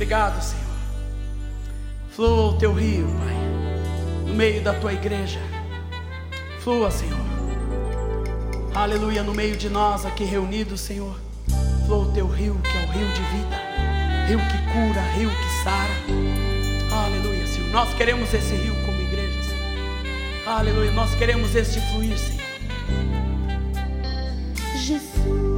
Obrigado, Senhor. Flua o teu rio, Pai, no meio da tua igreja. Flua, Senhor. Aleluia, no meio de nós aqui reunidos, Senhor. Flua o teu rio, que é o rio de vida, rio que cura, rio que sara. Aleluia, Senhor. Nós queremos esse rio como igreja, Senhor. Aleluia, nós queremos este fluir, Senhor. Jesus.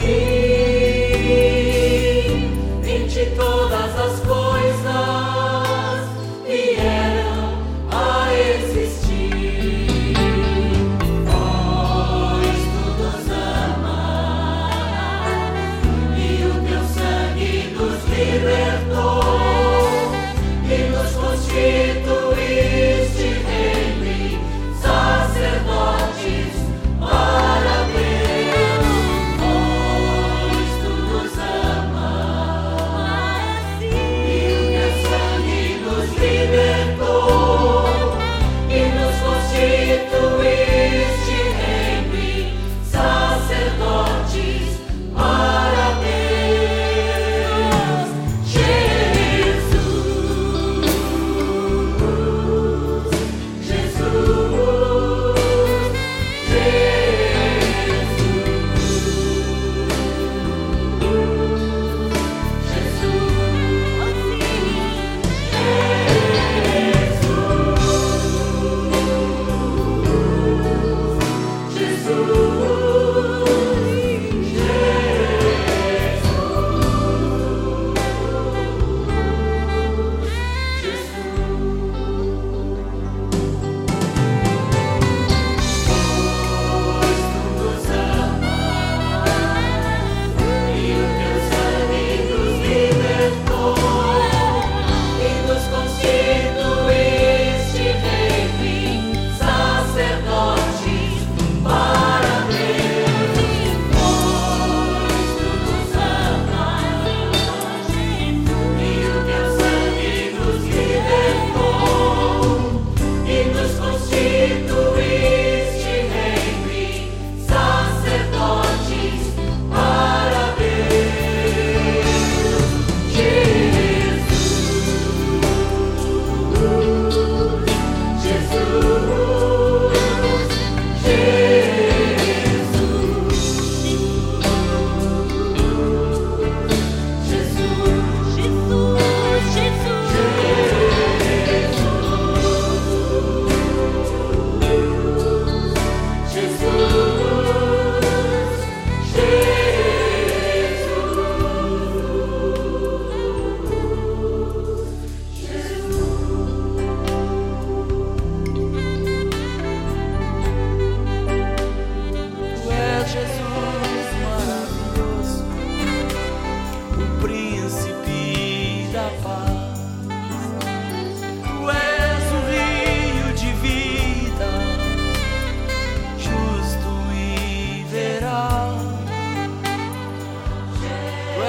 me.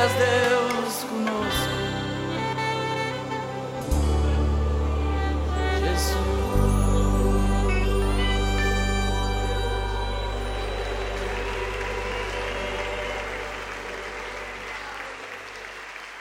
desde